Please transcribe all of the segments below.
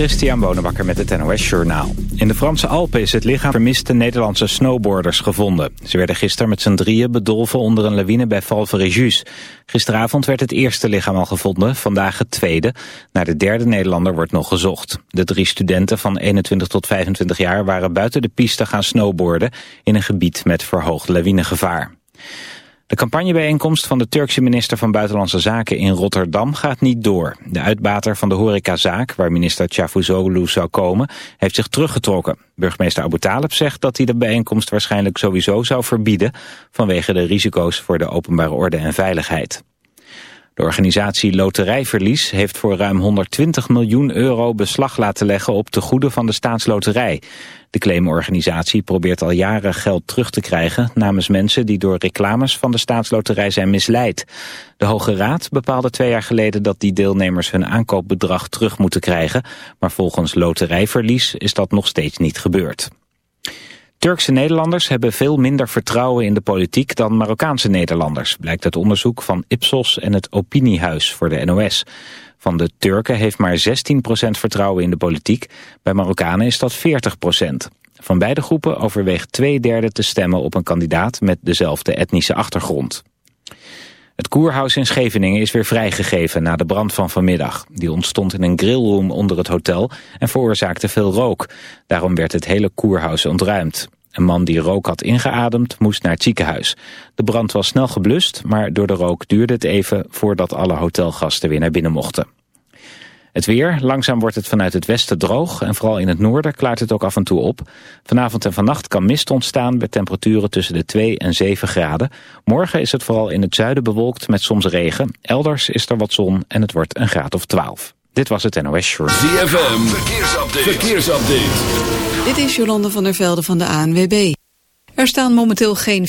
Christian Bonenbakker met het NOS Journaal. In de Franse Alpen is het lichaam vermiste Nederlandse snowboarders gevonden. Ze werden gisteren met z'n drieën bedolven onder een lawine bij Val Fréjus. Gisteravond werd het eerste lichaam al gevonden, vandaag het tweede. Naar de derde Nederlander wordt nog gezocht. De drie studenten van 21 tot 25 jaar waren buiten de piste gaan snowboarden... in een gebied met verhoogd lawinegevaar. De campagnebijeenkomst van de Turkse minister van Buitenlandse Zaken in Rotterdam gaat niet door. De uitbater van de horecazaak, waar minister Cavusoglu zou komen, heeft zich teruggetrokken. Burgemeester Abu Talib zegt dat hij de bijeenkomst waarschijnlijk sowieso zou verbieden vanwege de risico's voor de openbare orde en veiligheid. De organisatie Loterijverlies heeft voor ruim 120 miljoen euro beslag laten leggen op de goede van de staatsloterij. De claimorganisatie probeert al jaren geld terug te krijgen namens mensen die door reclames van de staatsloterij zijn misleid. De Hoge Raad bepaalde twee jaar geleden dat die deelnemers hun aankoopbedrag terug moeten krijgen, maar volgens Loterijverlies is dat nog steeds niet gebeurd. Turkse Nederlanders hebben veel minder vertrouwen in de politiek dan Marokkaanse Nederlanders, blijkt uit onderzoek van Ipsos en het Opiniehuis voor de NOS. Van de Turken heeft maar 16% vertrouwen in de politiek, bij Marokkanen is dat 40%. Van beide groepen overweegt twee derde te stemmen op een kandidaat met dezelfde etnische achtergrond. Het koerhuis in Scheveningen is weer vrijgegeven na de brand van vanmiddag. Die ontstond in een grillroom onder het hotel en veroorzaakte veel rook. Daarom werd het hele koerhuis ontruimd. Een man die rook had ingeademd moest naar het ziekenhuis. De brand was snel geblust, maar door de rook duurde het even voordat alle hotelgasten weer naar binnen mochten. Het weer, langzaam wordt het vanuit het westen droog en vooral in het noorden klaart het ook af en toe op. Vanavond en vannacht kan mist ontstaan bij temperaturen tussen de 2 en 7 graden. Morgen is het vooral in het zuiden bewolkt met soms regen. Elders is er wat zon en het wordt een graad of 12. Dit was het NOS Short. ZFM, verkeersupdate. verkeersupdate. Dit is Jolande van der Velde van de ANWB. Er staan momenteel geen...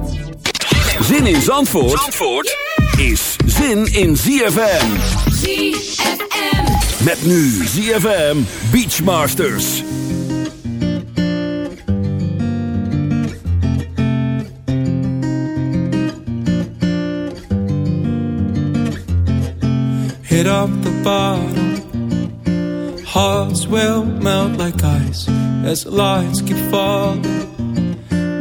Zin in Zandvoort, Zandvoort is zin in ZFM. ZFM. Met nu ZFM Beachmasters. hit up the bottom. Hearts will melt like ice as the lights keep falling.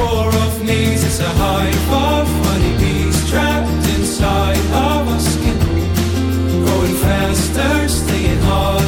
war of knees. It's a hive of honeybees trapped inside of our skin, growing faster, staying hard.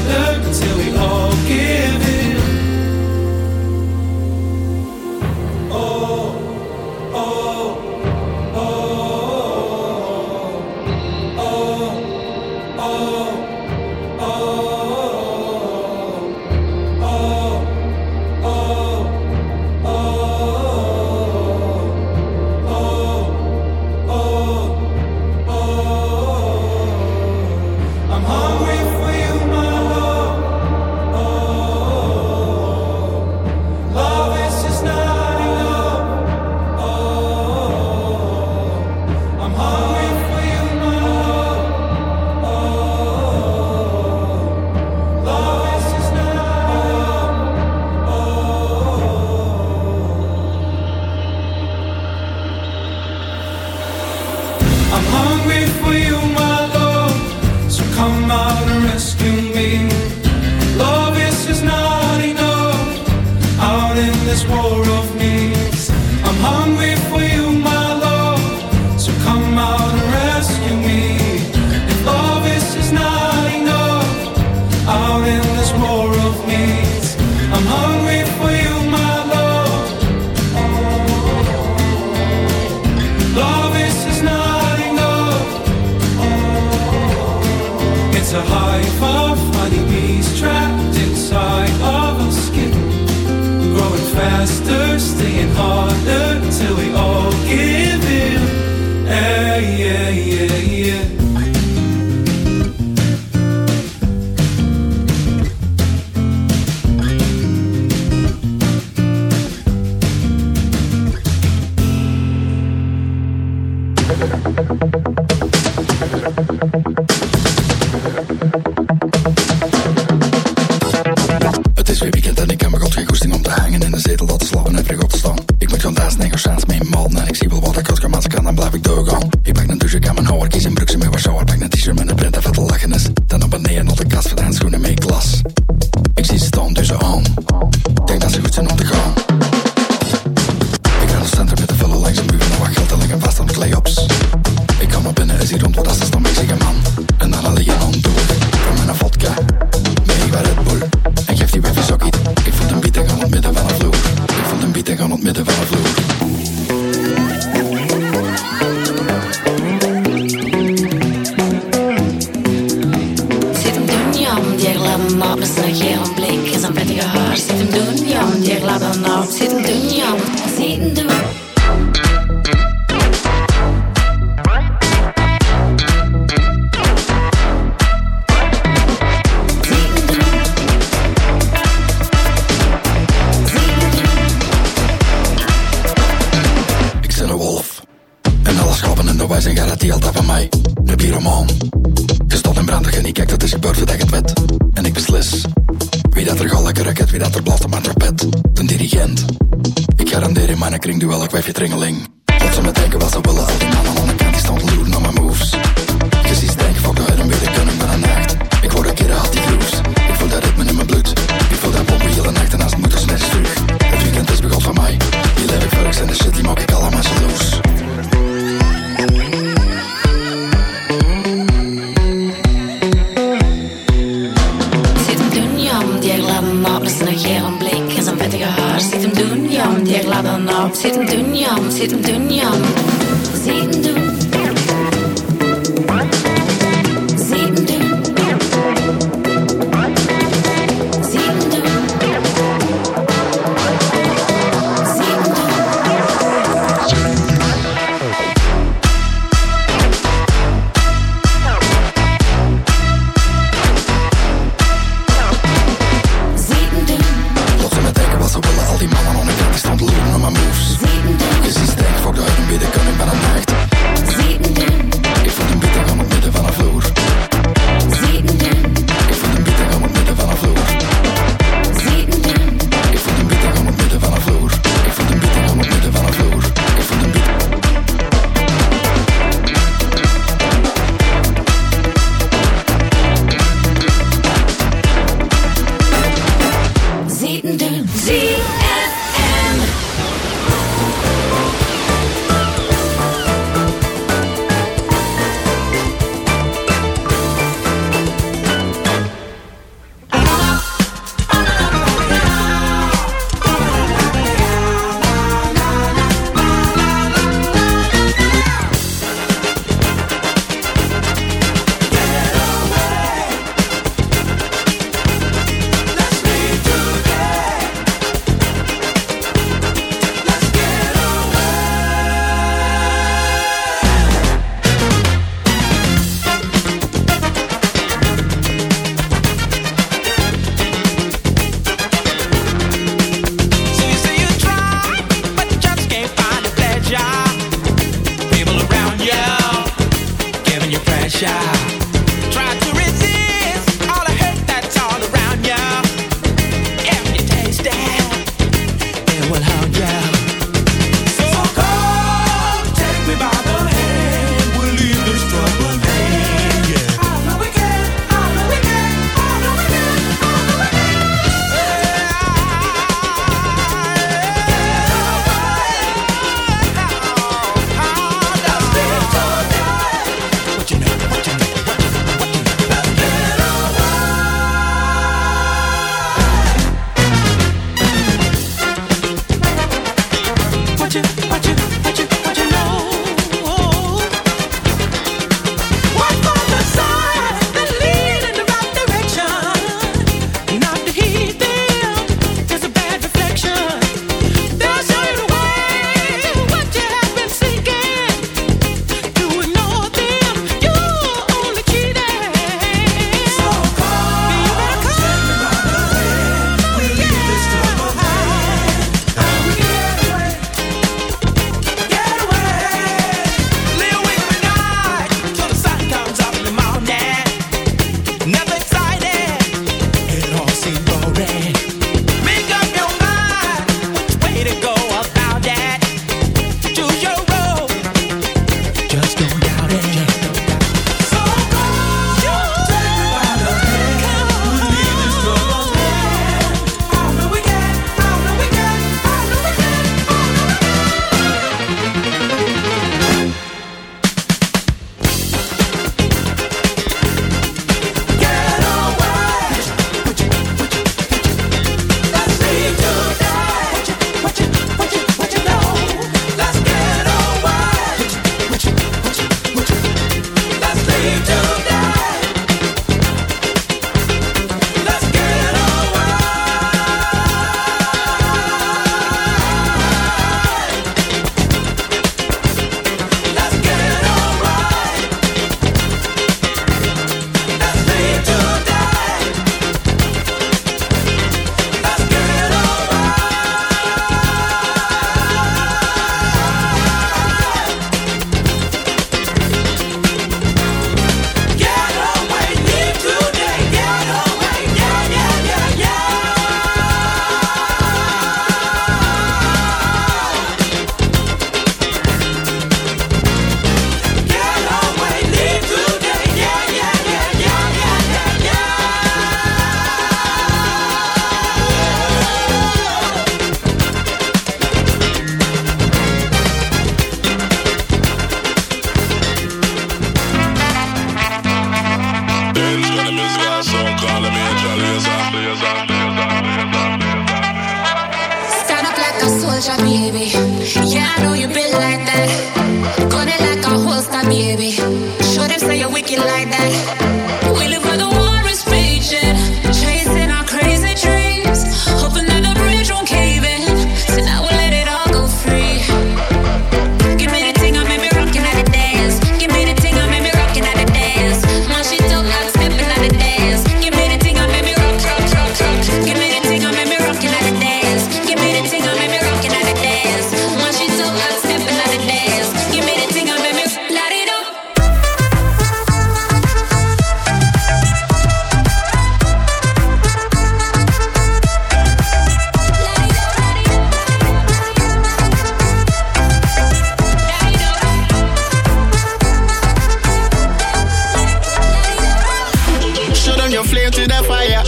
fire.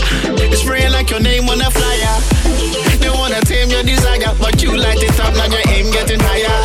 Spraying like your name on a flyer. They wanna tame your desire, but you light it up, now your aim getting higher.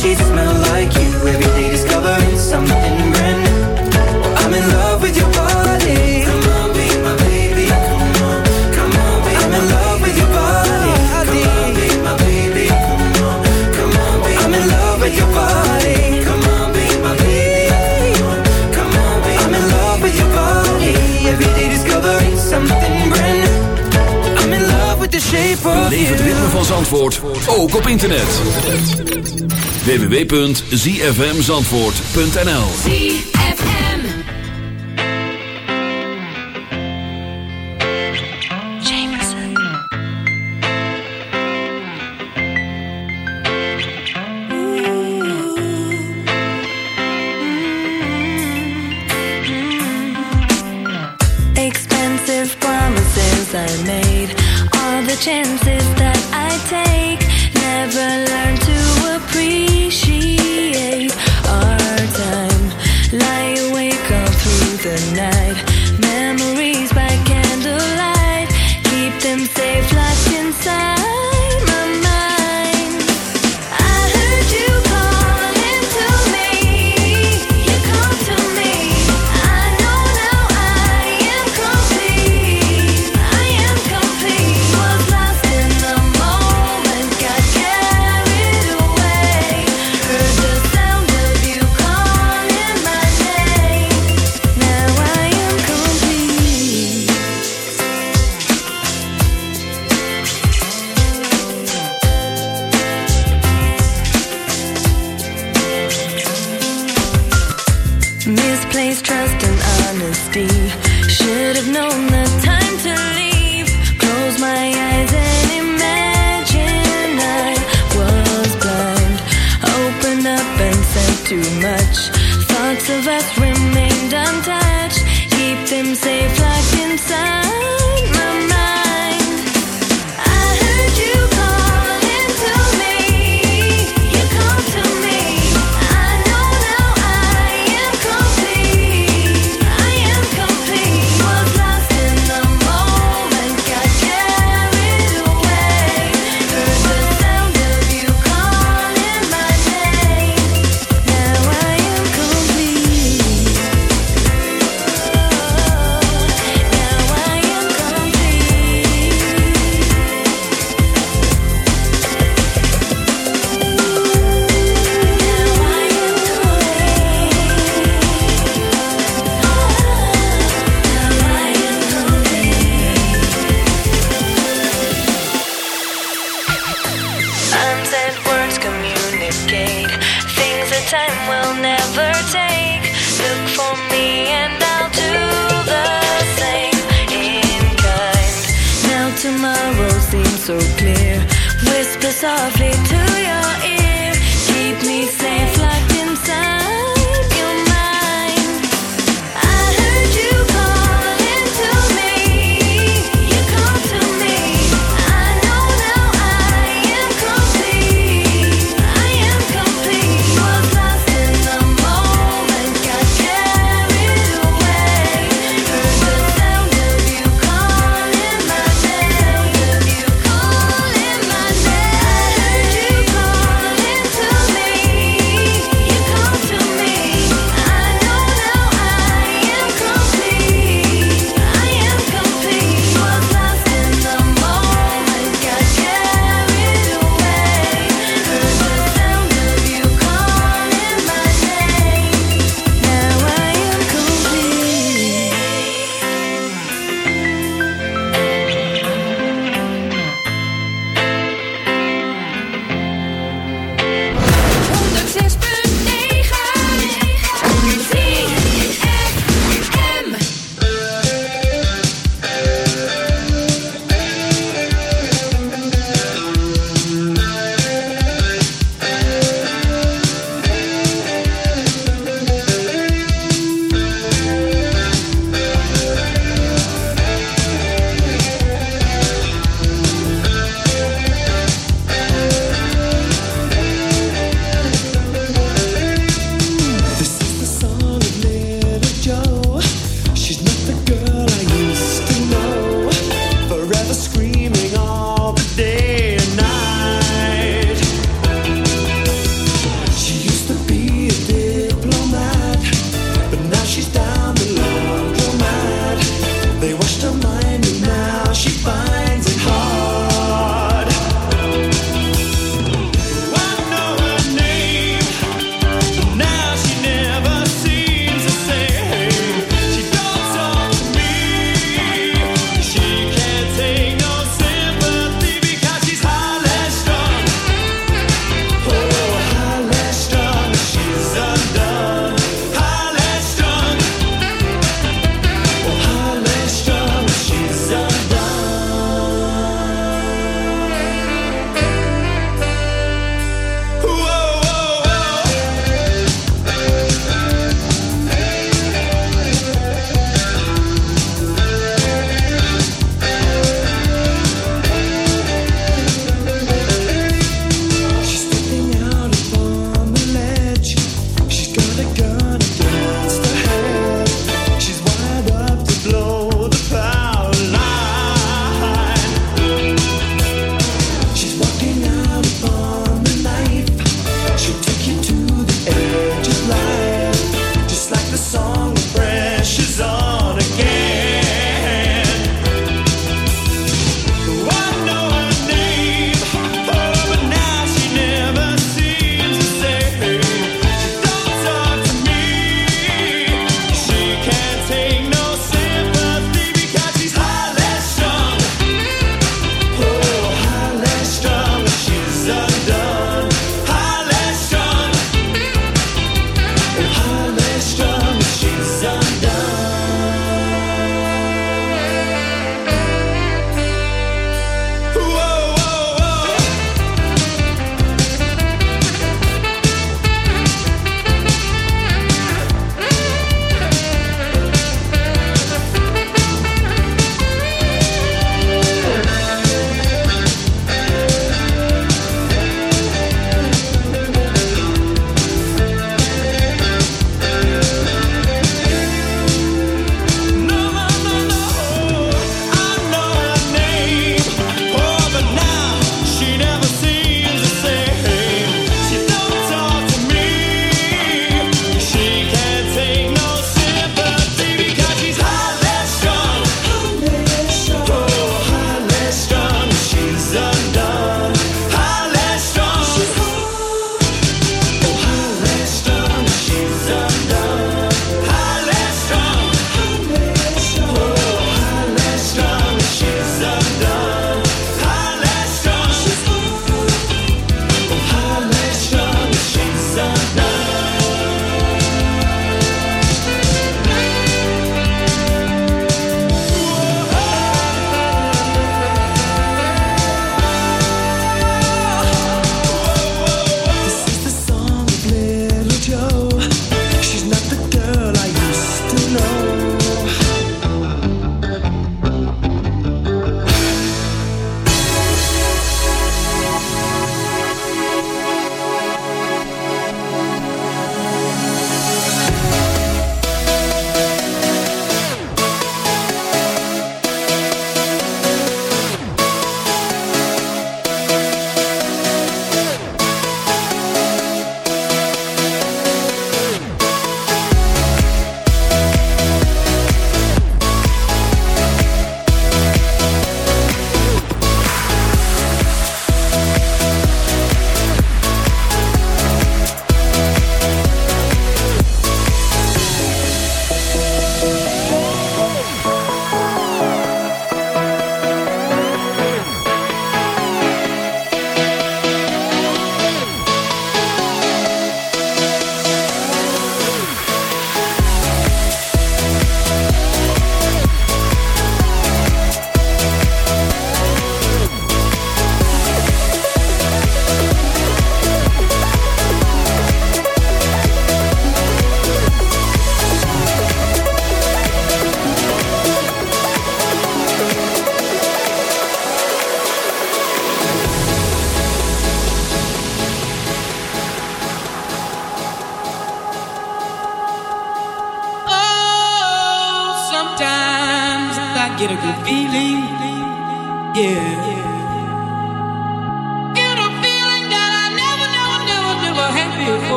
sheets smell like you. Every day discovering something brand new. I'm in love with your body. Come on, be my baby. Come on, come on, be I'm in love with your body. Come on, be my baby. Come on, come on, be I'm in love with your body. Come on, be my baby. Come on, come on, be I'm in love with your body. Every day discovering something brand new. I'm in love with the shape of Beleef het ritme van Zandvoort, ook op internet. www.zfmzandvoort.nl happens and too much. Thoughts of us remained untouched. Keep them safe locked inside.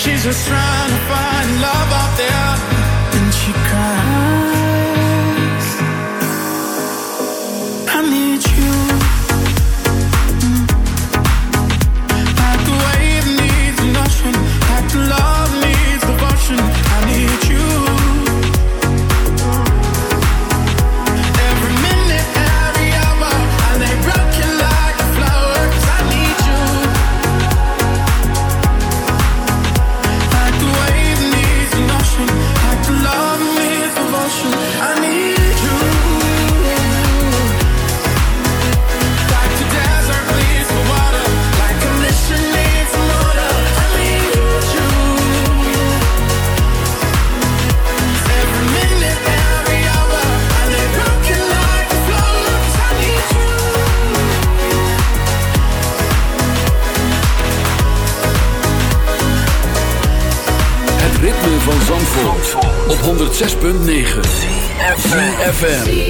She's just trying to find love 106.9 FM.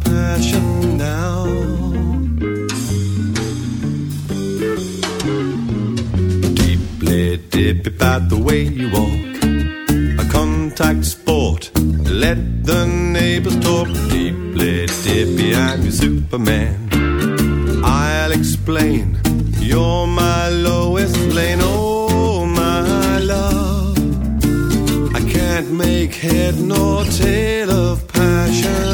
about the way you walk. A contact sport. Let the neighbors talk. Deeply dippy, I'm your Superman. I'll explain. You're my Lois Lane. Oh, my love. I can't make head nor tail of passion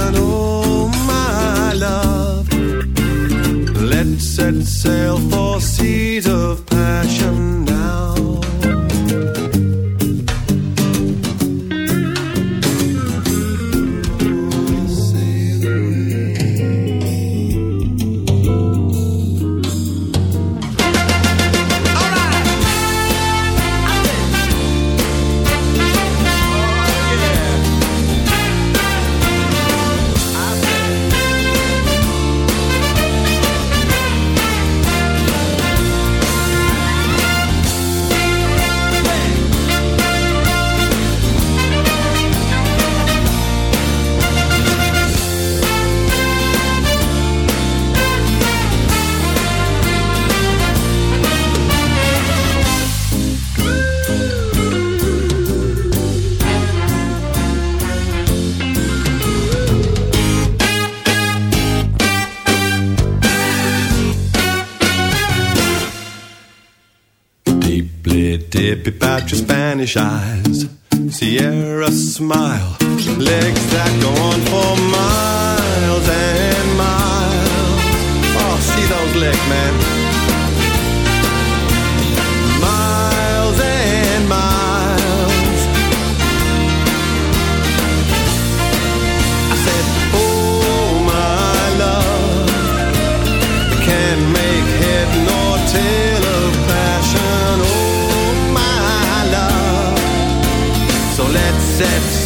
Pip patch, your Spanish eyes. Sierra smile. Legs that go on for miles and miles. Oh, see those legs, man.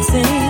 dancing.